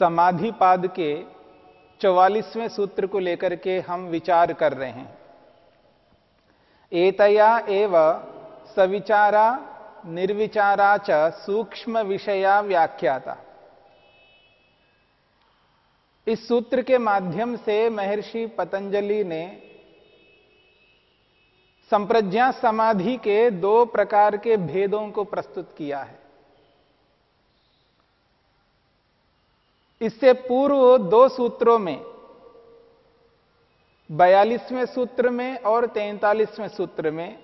समाधि पाद के चौवालीसवें सूत्र को लेकर के हम विचार कर रहे हैं। एतया एव सविचारा निर्विचारा च सूक्ष्म विषया व्याख्याता। इस सूत्र के माध्यम से महर्षि पतंजलि ने संप्रज्ञा समाधि के दो प्रकार के भेदों को प्रस्तुत किया है। इससे पूर्व दो सूत्रों में, बयालीसवें सूत्र में और तैतालीसवें सूत्र में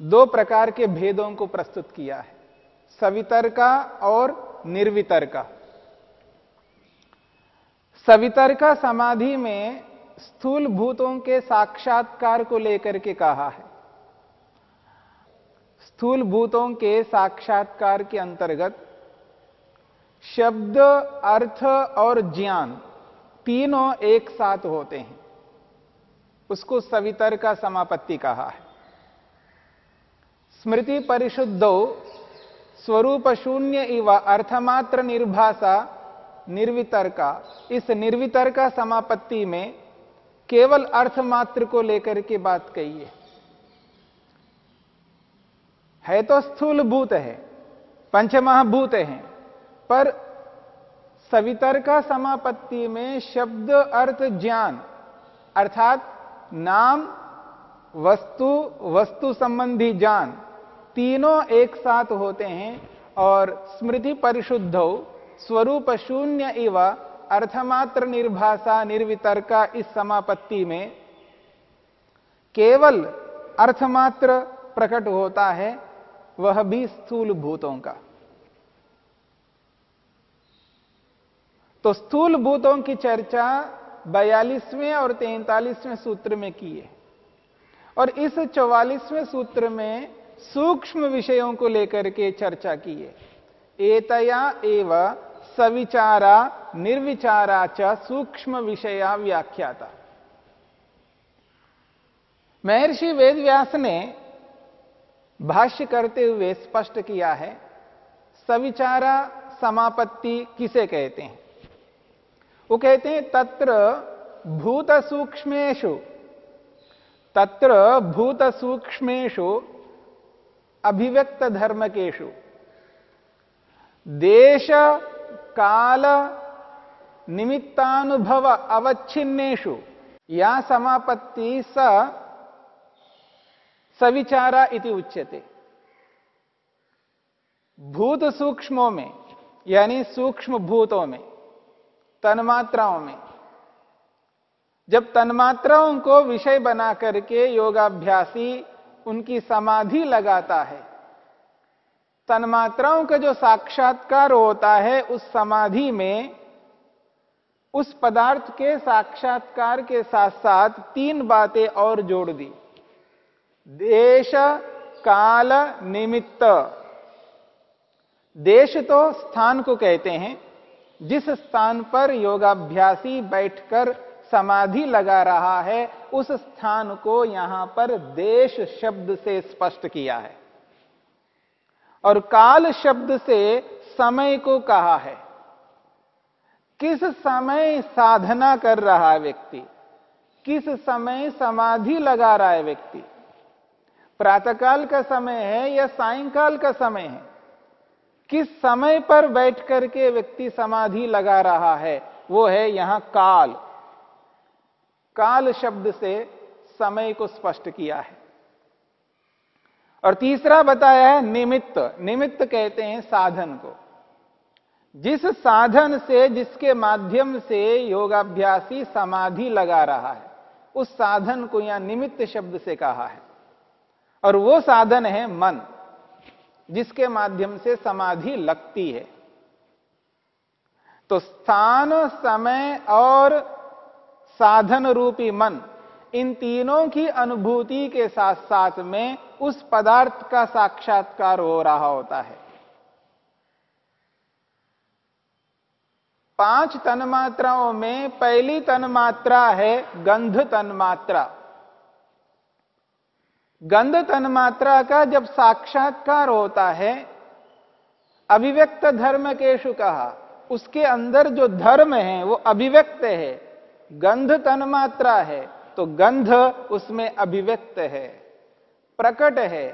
दो प्रकार के भेदों को प्रस्तुत किया है सवितर का और निर्वितर का सवितर का समाधि में स्थूल भूतों के साक्षात्कार को लेकर के कहा है। स्थूल भूतों के साक्षात्कार के अंतर्गत शब्द, अर्थ और ज्ञान तीनों एक साथ होते हैं। उसको सवितर का समापत्ति कहा है। स्मृति परिशुद्धो स्वरूप शून्य इव अर्थमात्र निर्भाषा निर्वितर का इस निर्वितर का समापत्ति में केवल अर्थमात्र को लेकर के बात कही है। है तो स्थूल भूत है, पंचमहाभूत हैं। पर सवितर का समापत्ति में शब्द अर्थ ज्ञान, अर्थात नाम, वस्तु वस्तु संबंधी ज्ञान तीनों एक साथ होते हैं और स्मृति परिशुद्ध, स्वरूप शून्य इव अर्थमात्र निर्भाषा निर्वितर्का इस समापत्ति में केवल अर्थमात्र प्रकट होता है, वह भी स्थूल भूतों का। तो स्थूल भूतों की चर्चा बयालीसवें और तैतालीसवें सूत्र में की है। और इस चौवालीसवें सूत्र में सूक्ष्म विषयों को लेकर के चर्चा की है। एतया एव सविचारा निर्विचारा च सूक्ष्म विषया व्याख्याता। महर्षि वेदव्यास ने भाष्य करते हुए स्पष्ट किया है, सविचारा समापत्ति किसे कहते हैं? वो कहते हैं, तत्र भूत सूक्ष्मेशु तत्र भूत सूक्ष्मेशु अभिव्यक्त धर्मकेशु देश, काल, निमित्तानुभव अवच्छिन्नेशु या समापत्ति स सविचारा इति उच्यते। भूत सूक्ष्मों में, यानी सूक्ष्म भूतों में तन्मात्राओं में। जब तन्मात्राओं को विषय बना करके योगाभ्यासी उनकी समाधि लगाता है, तन्मात्राओं का जो साक्षात्कार होता है उस समाधि में उस पदार्थ के साक्षात्कार के साथ साथ तीन बातें और जोड़ दी। देश, काल, निमित्त। देश तो स्थान को कहते हैं जिस स्थान पर योगाभ्यासी बैठकर समाधि लगा रहा है, उस स्थान को यहाँ पर देश शब्द से स्पष्ट किया है। और काल शब्द से समय को कहा है। किस समय साधना कर रहा है व्यक्ति? किस समय समाधि लगा रहा है व्यक्ति? प्रातःकाल का समय है या सायंकाल का समय है? किस समय पर बैठ करके व्यक्ति समाधि लगा रहा है? वो है यहाँ काल। काल शब्द से समय को स्पष्ट किया है। और तीसरा बताया है निमित्त। निमित्त कहते हैं साधन को। जिस साधन से, जिसके माध्यम से योगाभ्यासी समाधि लगा रहा है, उस साधन को यहाँ निमित्त शब्द से कहा है। और वो साधन है मन। जिसके माध्यम से समाधि लगती है। तो स्थान, समय और साधन रूपी मन, इन तीनों की अनुभूति के साथ साथ में उस पदार्थ का साक्षात्कार हो रहा होता है। पाँच तन्मात्राओं में पहली तन्मात्रा है गंध तन्मात्रा। गंध तन्मात्रा का जब साक्षात्कार होता है, अभिव्यक्त धर्म केशु कहा, उसके अंदर जो धर्म है, वो अभिव्यक्त है गंध तन्मात्रा है तो गंध उसमें अभिव्यक्त है, प्रकट है।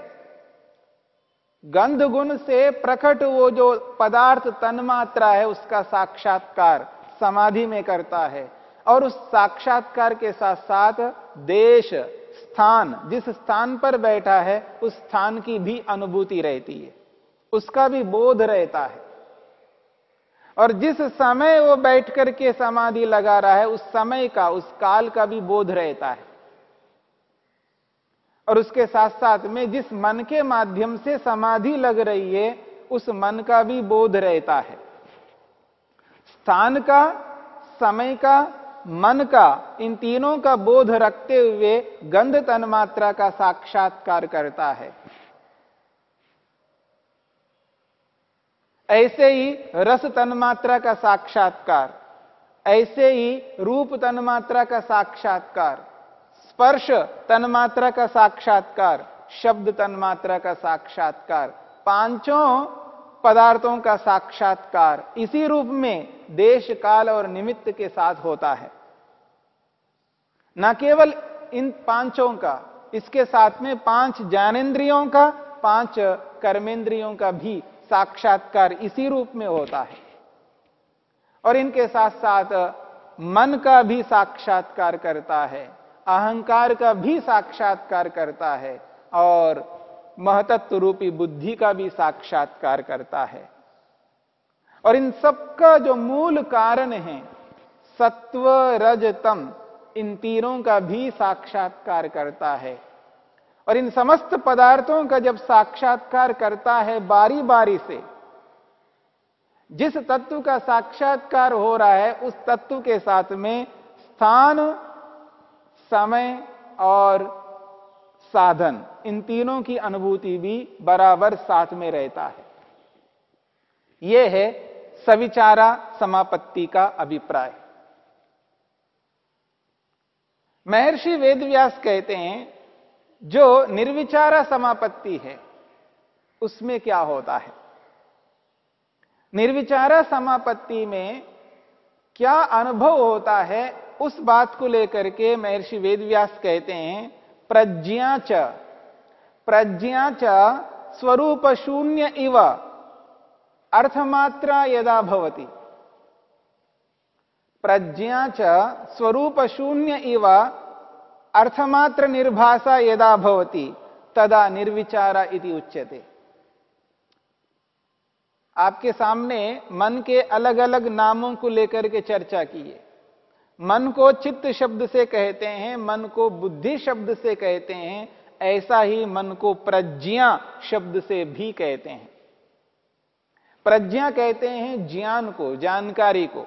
गंध गुण से प्रकट वो जो पदार्थ तन्मात्रा है, उसका साक्षात्कार समाधि में करता है, और उस साक्षात्कार के साथ साथ देश स्थान, जिस स्थान पर बैठा है, उस स्थान की भी अनुभूति रहती है। उसका भी बोध रहता है। और जिस समय वो बैठ करके समाधि लगा रहा है, उस समय का, उस काल का भी बोध रहता है। और उसके साथ साथ में जिस मन के माध्यम से समाधि लग रही है, उस मन का भी बोध रहता है। स्थान का, समय का मन का, इन तीनों का बोध रखते हुए गंध तन्मात्रा का साक्षात्कार करता है। ऐसे ही रस तन्मात्रा का साक्षात्कार, ऐसे ही रूप तन्मात्रा का साक्षात्कार, स्पर्श तन्मात्रा का साक्षात्कार, शब्द तन्मात्रा का साक्षात्कार, पाँचों पदार्थों का साक्षात्कार इसी रूप में देश काल और निमित्त के साथ होता है। न केवल इन पाँचों का, इसके साथ में पाँच ज्ञानेन्द्रियों का, पाँच कर्मेंद्रियों का भी साक्षात्कार इसी रूप में होता है। और इनके साथ साथ मन का भी साक्षात्कार करता है, अहंकार का भी साक्षात्कार करता है और महतत्व रूपी बुद्धि का भी साक्षात्कार करता है। और इन सबका जो मूल कारण है, सत्व रजतम इन तीनों का भी साक्षात्कार करता है। और इन समस्त पदार्थों का जब साक्षात्कार करता है बारी बारी से, जिस तत्व का साक्षात्कार हो रहा है, उस तत्व के साथ में स्थान, समय और साधन, इन तीनों की अनुभूति भी बराबर साथ में रहता है। यह है सविचारा समापत्ति का अभिप्राय। महर्षि वेदव्यास कहते हैं, जो निर्विचारा समापत्ति है, उसमें क्या होता है? निर्विचारा समापत्ति में क्या अनुभव होता है, उस बात को लेकर के महर्षि वेदव्यास कहते हैं प्रज्ञा च। प्रज्ञा च स्वरूप शून्य इव। अर्थमात्रा यदा भवती। प्रज्ञा च स्वरूप शून्य इव। अर्थमात्र निर्भाषा यदा भवती, तदा निर्विचारा इति उच्यते। आपके सामने मन के अलग अलग नामों को लेकर के चर्चा की है। मन को चित्त शब्द से कहते हैं, मन को बुद्धि शब्द से कहते हैं, ऐसा ही मन को प्रज्ञा शब्द से भी कहते हैं। प्रज्ञा कहते हैं ज्ञान को, जानकारी को।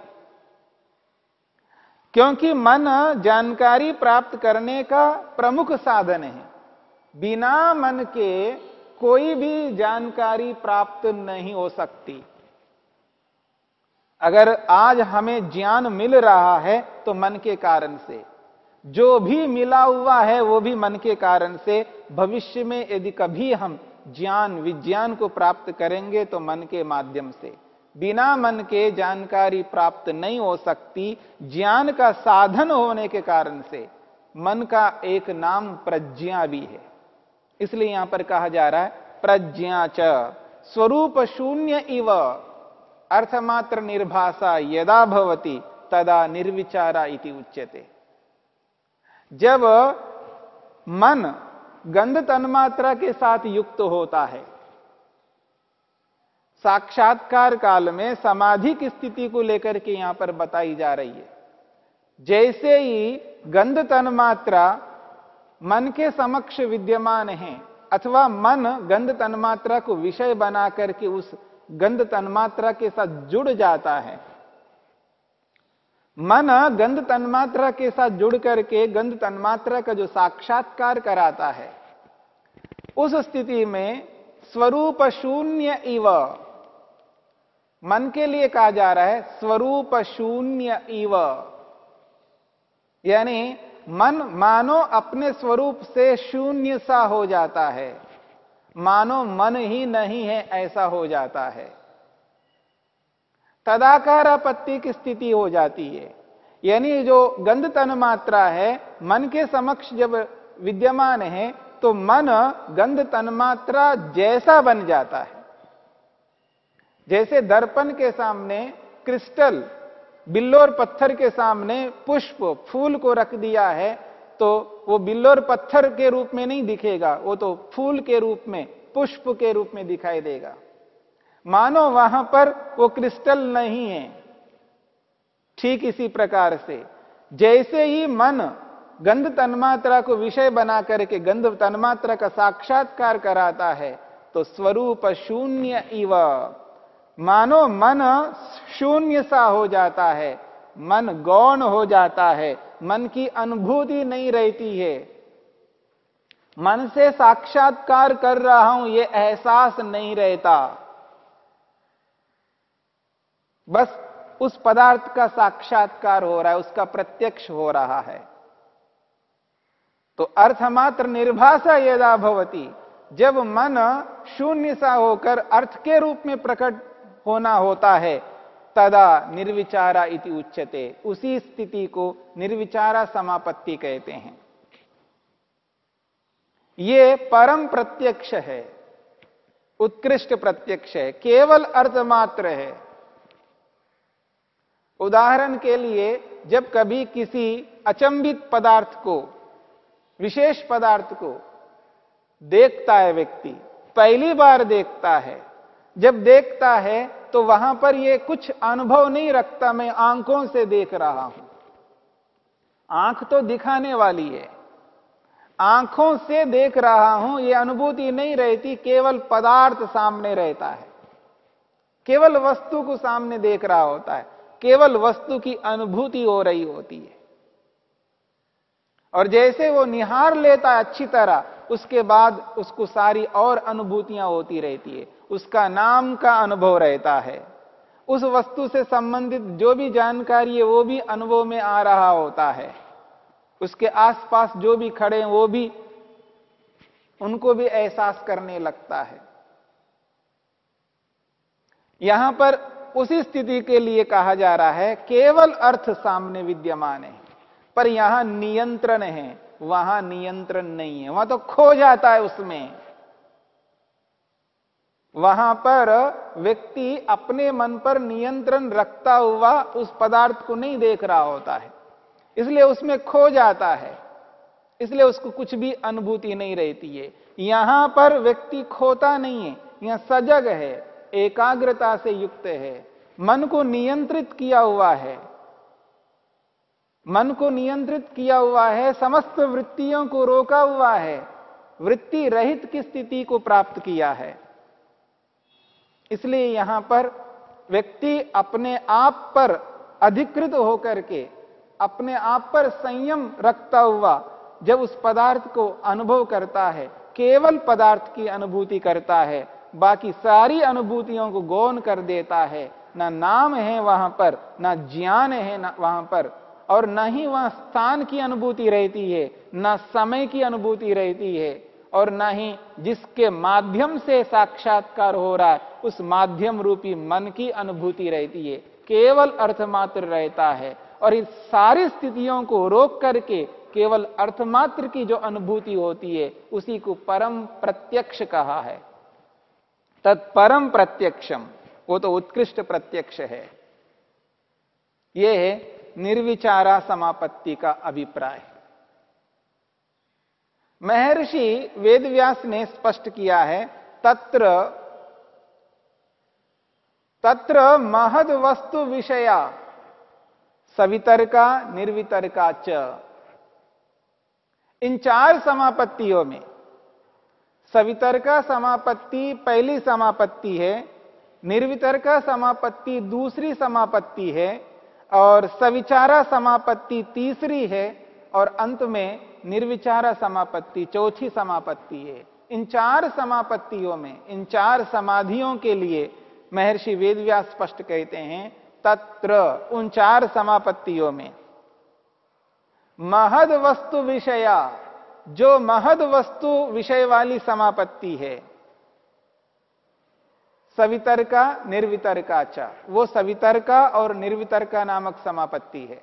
क्योंकि मन जानकारी प्राप्त करने का प्रमुख साधन है। बिना मन के कोई भी जानकारी प्राप्त नहीं हो सकती। अगर आज हमें ज्ञान मिल रहा है तो मन के कारण से। जो भी मिला हुआ है, वो भी मन के कारण से। भविष्य में यदि कभी हम ज्ञान, विज्ञान को प्राप्त करेंगे तो मन के माध्यम से। बिना मन के जानकारी प्राप्त नहीं हो सकती। ज्ञान का साधन होने के कारण से मन का एक नाम प्रज्ञा भी है। इसलिए यहाँ पर कहा जा रहा है, प्रज्ञा च। स्वरूप शून्य इव। अर्थमात्र निर्भाषा यदा भवती, तदा निर्विचारा इति उच्यते। जब मन गंध तन्मात्रा के साथ युक्त होता है, साक्षात्कार काल में समाधि की स्थिति को लेकर के यहाँ पर बताई जा रही है। जैसे ही गंध तन्मात्रा मन के समक्ष विद्यमान है, अथवा मन गंध तन्मात्रा को विषय बना करके उस गंध तन्मात्रा के साथ जुड़ जाता है। मन गंध तन्मात्रा के साथ जुड़ करके गंध तन्मात्रा का जो साक्षात्कार कराता है, उस स्थिति में स्वरूप शून्य इव, मन के लिए कहा जा रहा है स्वरूप शून्य इव। यानी मन मानो अपने स्वरूप से शून्य सा हो जाता है। मानो मन ही नहीं है, ऐसा हो जाता है। तदाकार आपत्ति की स्थिति हो जाती है। यानी जो गंध तन मात्रा है, मन के समक्ष जब विद्यमान है तो मन गंध तन्मात्रा जैसा बन जाता है। जैसे दर्पण के सामने क्रिस्टल, बिल्लोर पत्थर के सामने पुष्प, फूल को रख दिया है तो वो बिल्लोर पत्थर के रूप में नहीं दिखेगा, वो तो फूल के रूप में, पुष्प के रूप में दिखाई देगा। मानो वहाँ पर वो क्रिस्टल नहीं है। ठीक इसी प्रकार से, जैसे ही मन गंध तन्मात्रा को विषय बना करके गंध तन्मात्रा का साक्षात्कार कराता है तो स्वरूप शून्य इव। मानो मन शून्य सा हो जाता है मन गौण हो जाता है, मन की अनुभूति नहीं रहती है। मन से साक्षात्कार कर रहा हूँ यह एहसास नहीं रहता। बस उस पदार्थ का साक्षात्कार हो रहा है, उसका प्रत्यक्ष हो रहा है। तो अर्थमात्र निर्भाषा यदा भवती, जब मन शून्य सा होकर अर्थ के रूप में प्रकट होना होता है तदा निर्विचारा इति उच्चते उसी स्थिति को निर्विचारा समापत्ति कहते हैं। ये परम प्रत्यक्ष है, उत्कृष्ट प्रत्यक्ष है, केवल अर्थ मात्र है। उदाहरण के लिए, जब कभी किसी अचंबित पदार्थ को, विशेष पदार्थ को देखता है व्यक्ति, पहली बार देखता है, जब देखता है तो वहाँ पर यह कुछ अनुभव नहीं रखता, मैं आँखों से देख रहा हूँ। आँख तो दिखाने वाली है। आँखों से देख रहा हूँ यह अनुभूति नहीं रहती, केवल पदार्थ सामने रहता है। केवल वस्तु को सामने देख रहा होता है, केवल वस्तु की अनुभूति हो रही होती है। और जैसे वो निहार लेता है अच्छी तरह, उसके बाद उसको सारी और अनुभूतियाँ होती रहती है। उसका नाम का अनुभव रहता है। उस वस्तु से संबंधित जो भी जानकारी है, वो भी अनुभव में आ रहा होता है। उसके आसपास जो भी खड़े हैं, वो भी उनको भी एहसास करने लगता है। यहाँ पर उसी स्थिति के लिए कहा जा रहा है, केवल अर्थ सामने विद्यमान है, पर यहाँ नियंत्रण है, वहाँ नियंत्रण नहीं है, वहाँ तो खो जाता है उसमें। वहाँ पर व्यक्ति अपने मन पर नियंत्रण रखता हुआ उस पदार्थ को नहीं देख रहा होता है। इसलिए उसमें खो जाता है। इसलिए उसको कुछ भी अनुभूति नहीं रहती है। यहाँ पर व्यक्ति खोता नहीं है, यहाँ सजग है, एकाग्रता से युक्त है। मन को नियंत्रित किया हुआ है। मन को नियंत्रित किया हुआ है, समस्त वृत्तियों को रोका हुआ है। वृत्ति रहित की स्थिति को प्राप्त किया है। इसलिए यहाँ पर व्यक्ति अपने आप पर अधिकृत होकर के, अपने आप पर संयम रखता हुआ जब उस पदार्थ को अनुभव करता है, केवल पदार्थ की अनुभूति करता है, बाकी सारी अनुभूतियों को गौन कर देता है, ना नाम है वहाँ पर, ना ज्ञान है ना वहाँ पर, और ना ही वहाँ स्थान की अनुभूति रहती है, ना समय की अनुभूति रहती है और न ही जिसके माध्यम से साक्षात्कार हो रहा है, उस माध्यम रूपी मन की अनुभूति रहती है। केवल अर्थमात्र रहता है। और इस सारी स्थितियों को रोक करके केवल अर्थमात्र की जो अनुभूति होती है, उसी को परम प्रत्यक्ष कहा है। तत्परम प्रत्यक्षम, वो तो उत्कृष्ट प्रत्यक्ष है। यह है निर्विचारा समापत्ति का अभिप्राय। महर्षि वेदव्यास ने स्पष्ट किया है, तत्र तत्र महद वस्तु विषया, सवितरका, निर्वितरका च। इन चार समापत्तियों में, सवितरका समापत्ति पहली समापत्ति है, निर्वितरका समापत्ति दूसरी समापत्ति है, और सविचारा समापत्ति तीसरी है और अंत में निर्विचारा समापत्ति, चौथी समापत्ति है। इन चार समापत्तियों में, इन चार समाधियों के लिए महर्षि वेदव्यास स्पष्ट कहते हैं, तत्र, उन चार समापत्तियों में, महद वस्तु विषया, जो महद वस्तु विषय वाली समापत्ति है, सवितरका निर्वितरका चा वो सवितरका और निर्वितरका नामक समापत्ति है।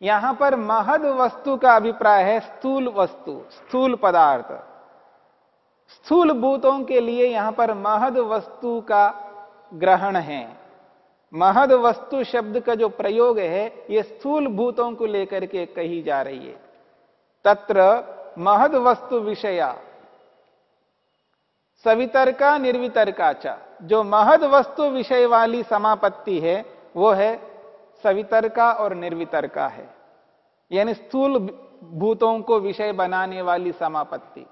यहाँ पर महद वस्तु का अभिप्राय है स्थूल वस्तु, स्थूल पदार्थ। स्थूल भूतों के लिए यहाँ पर महद वस्तु का ग्रहण है। महद वस्तु शब्द का जो प्रयोग है यह स्थूल भूतों को लेकर के कही जा रही है। तत्र महद वस्तु विषया, सवितरका निर्वितरका चा। जो महद वस्तु विषय वाली समापत्ति है, वो है सवितरका और निर्वितरका है। यानी स्थूल भूतों को विषय बनाने वाली समापत्ति।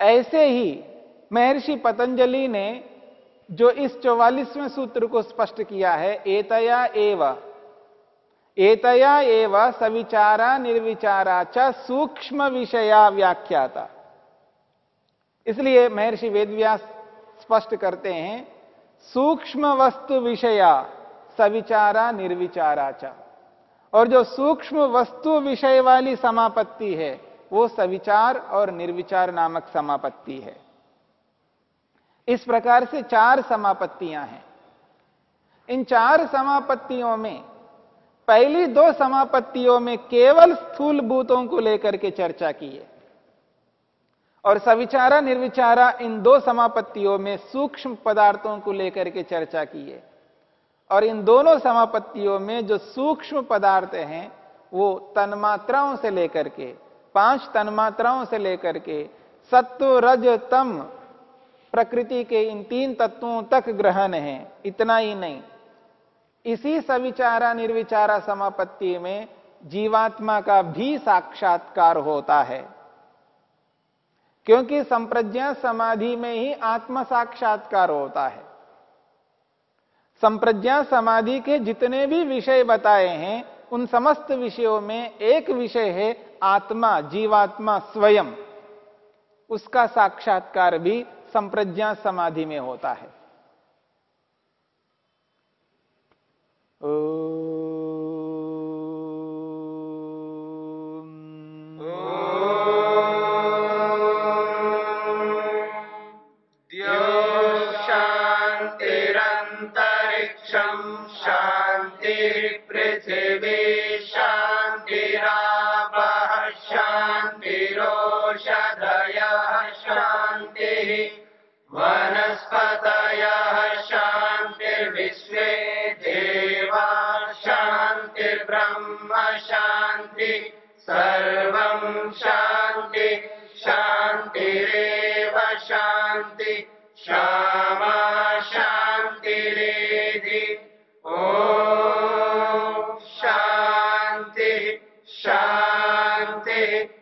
ऐसे ही महर्षि पतंजलि ने जो इस चौवालीसवें सूत्र को स्पष्ट किया है, एतया एव एतया एव सविचारा निर्विचारा च सूक्ष्म विषया व्याख्याता। इसलिए महर्षि वेदव्यास स्पष्ट करते हैं सूक्ष्म वस्तु विषया सविचारा निर्विचारा और जो सूक्ष्म वस्तु विषय वाली समापत्ति है, वो सविचार और निर्विचार नामक समापत्ति है। इस प्रकार से चार समापत्तियाँ हैं। इन चार समापत्तियों में, पहली दो समापत्तियों में केवल स्थूल भूतों को लेकर के चर्चा की है। और सविचारा निर्विचारा इन दो समापत्तियों में सूक्ष्म पदार्थों को लेकर के चर्चा की है। और इन दोनों समापत्तियों में जो सूक्ष्म पदार्थ हैं, वो तन्मात्राओं से लेकर के, पाँच तन्मात्राओं से लेकर के, सत्व, रज, तम, प्रकृति के इन तीन तत्वों तक ग्रहण है, इतना ही नहीं। इसी सविचारा निर्विचारा समापत्ति में जीवात्मा का भी साक्षात्कार होता है। क्योंकि संप्रज्ञा समाधि में ही आत्म साक्षात्कार होता है। संप्रज्ञा समाधि के जितने भी विषय बताए हैं, उन समस्त विषयों में एक विषय है आत्मा, जीवात्मा स्वयं। उसका साक्षात्कार भी संप्रज्ञा समाधि में होता है। शान्तिरन्तरिक्षम् शान्तिरोषधयः शान्तिः। वनस्पतयः शान्तिर्विश्वे देवा शान्तिर्ब्रह्म शान्ति। सर्वम् शान्ति, शान्तिरेव शान्ति। श्यामा शान्तिरेधि। ॐ शान्तिः शान्तिः।